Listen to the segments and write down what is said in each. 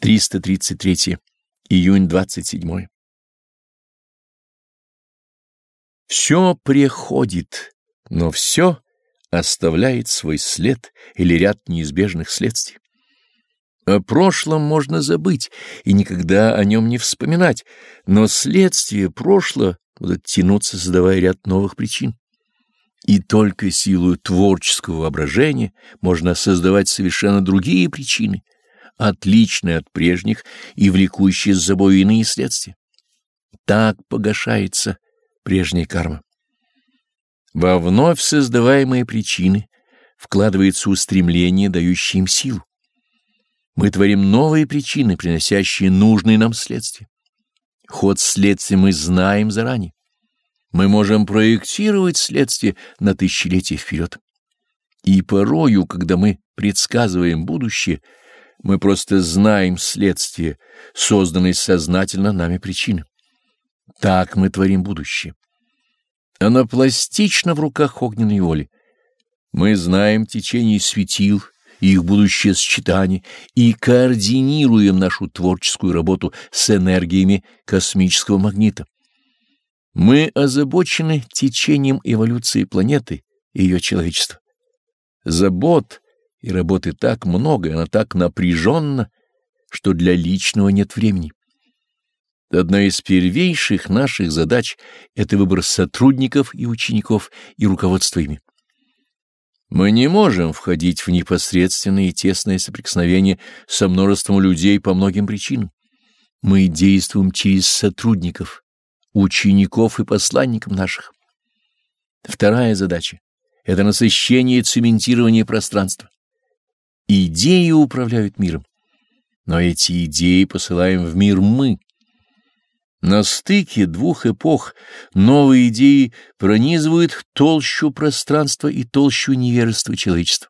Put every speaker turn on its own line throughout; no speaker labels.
333. Июнь 27. Все приходит, но все оставляет свой след или ряд неизбежных следствий. О прошлом можно забыть и никогда о нем не вспоминать, но следствия прошлого будут тянуться, создавая ряд новых причин. И только силой творческого воображения можно создавать совершенно другие причины — отличные от прежних и влекущие с собой иные следствия. Так погашается прежняя карма. Во вновь создаваемые причины вкладывается устремление, дающее им силу. Мы творим новые причины, приносящие нужные нам следствия. Ход следствия мы знаем заранее. Мы можем проектировать следствие на тысячелетия вперед. И порою, когда мы предсказываем будущее, мы просто знаем следствие, созданное сознательно нами причины. Так мы творим будущее. Оно пластично в руках огненной воли. Мы знаем течение светил их будущее сочетание и координируем нашу творческую работу с энергиями космического магнита. Мы озабочены течением эволюции планеты и ее человечества. Забот — и работы так много, и она так напряженна, что для личного нет времени. Одна из первейших наших задач — это выбор сотрудников и учеников и руководство ими. Мы не можем входить в непосредственное и тесное соприкосновение со множеством людей по многим причинам. Мы действуем через сотрудников, учеников и посланников наших. Вторая задача — это насыщение и цементирование пространства. Идеи управляют миром, но эти идеи посылаем в мир мы. На стыке двух эпох новые идеи пронизывают толщу пространства и толщу невежества человечества.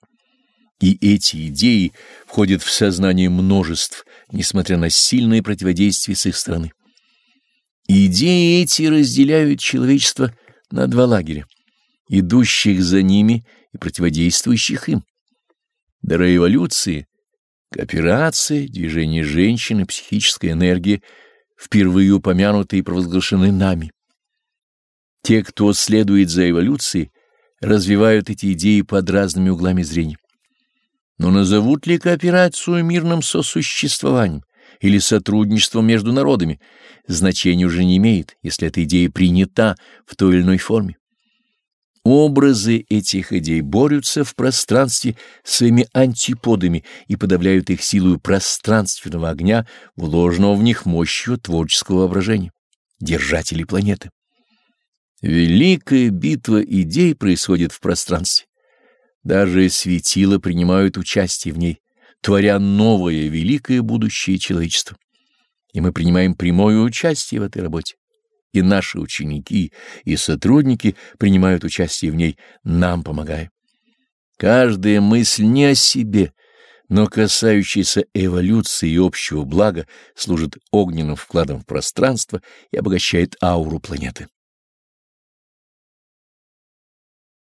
И эти идеи входят в сознание множеств, несмотря на сильное противодействие с их стороны. Идеи эти разделяют человечество на два лагеря, идущих за ними и противодействующих им. До революции, кооперация, движение женщины, психическая энергия впервые упомянуты и провозглашены нами. Те, кто следует за эволюцией, развивают эти идеи под разными углами зрения. Но назовут ли кооперацию мирным сосуществованием или сотрудничеством между народами, значения уже не имеет, если эта идея принята в той или иной форме. Образы этих идей борются в пространстве своими антиподами и подавляют их силою пространственного огня, вложенного в них мощью творческого воображения, держателей планеты. Великая битва идей происходит в пространстве. Даже светила принимают участие в ней, творя новое великое будущее человечества. И мы принимаем прямое участие в этой работе и наши ученики, и сотрудники принимают участие в ней, нам помогая. Каждая мысль не о себе, но касающаяся эволюции и общего блага служит огненным вкладом в пространство и обогащает ауру планеты.